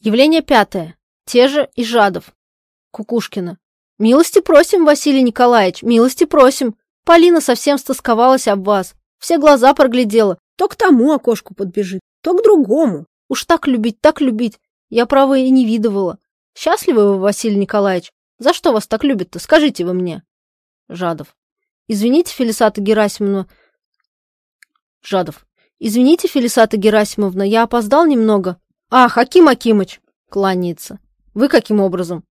Явление пятое. Те же и Жадов. Кукушкина. Милости просим, Василий Николаевич, милости просим. Полина совсем стосковалась об вас. Все глаза проглядела. То к тому окошку подбежит, то к другому. Уж так любить, так любить. Я, право, и не видывала. Счастливы вы, Василий Николаевич? За что вас так любят-то? Скажите вы мне. Жадов. Извините, Фелисата Герасимовна. Жадов. Извините, Фелисата Герасимовна, я опоздал немного. Ах, Аким Акимыч! Кланяется. Вы каким образом?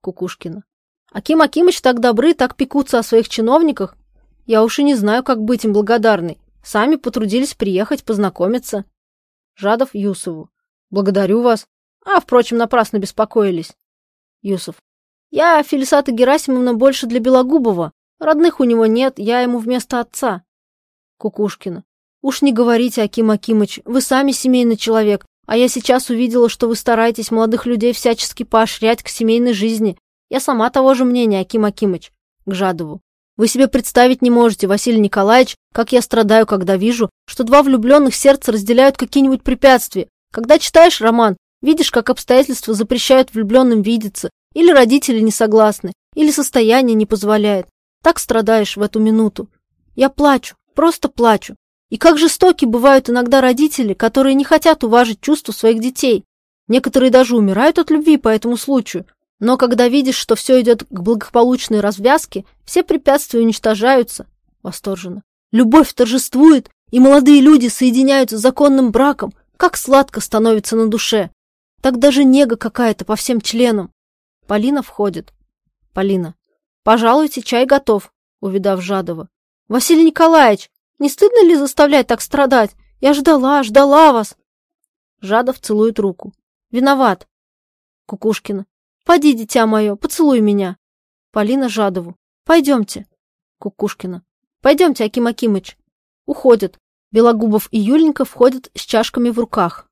Кукушкина. Аким Акимыч так добры, так пекутся о своих чиновниках. Я уж и не знаю, как быть им благодарной. Сами потрудились приехать, познакомиться. Жадов Юсову. Благодарю вас. А, впрочем, напрасно беспокоились. Юсов. Я, Фелисата Герасимовна, больше для Белогубова. Родных у него нет, я ему вместо отца. Кукушкина. Уж не говорите, Аким Акимыч, вы сами семейный человек, а я сейчас увидела, что вы стараетесь молодых людей всячески поощрять к семейной жизни. Я сама того же мнения, Аким Акимыч. К Жадову. Вы себе представить не можете, Василий Николаевич, как я страдаю, когда вижу, что два влюбленных сердца разделяют какие-нибудь препятствия. Когда читаешь роман, видишь, как обстоятельства запрещают влюбленным видеться, или родители не согласны, или состояние не позволяет. Так страдаешь в эту минуту. Я плачу, просто плачу. И как жестоки бывают иногда родители, которые не хотят уважить чувства своих детей. Некоторые даже умирают от любви по этому случаю. Но когда видишь, что все идет к благополучной развязке, все препятствия уничтожаются. Восторженно. Любовь торжествует, и молодые люди соединяются законным браком. Как сладко становится на душе. Так даже нега какая-то по всем членам. Полина входит. Полина. Пожалуйте, чай готов, увидав Жадова. Василий Николаевич, не стыдно ли заставлять так страдать? Я ждала, ждала вас. Жадов целует руку. Виноват. Кукушкина. Поди, дитя мое, поцелуй меня. Полина Жадову. Пойдемте. Кукушкина. Пойдемте, Аким Акимыч. Уходят. Белогубов и Юленька входят с чашками в руках.